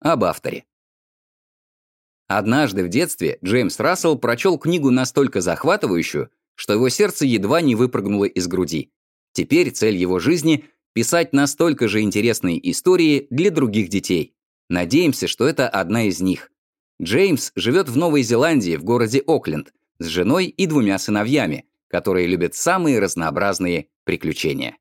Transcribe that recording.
Об авторе. Однажды в детстве Джеймс Рассел прочел книгу настолько захватывающую, что его сердце едва не выпрыгнуло из груди. Теперь цель его жизни — писать настолько же интересные истории для других детей. Надеемся, что это одна из них. Джеймс живет в Новой Зеландии, в городе Окленд, с женой и двумя сыновьями, которые любят самые разнообразные приключения.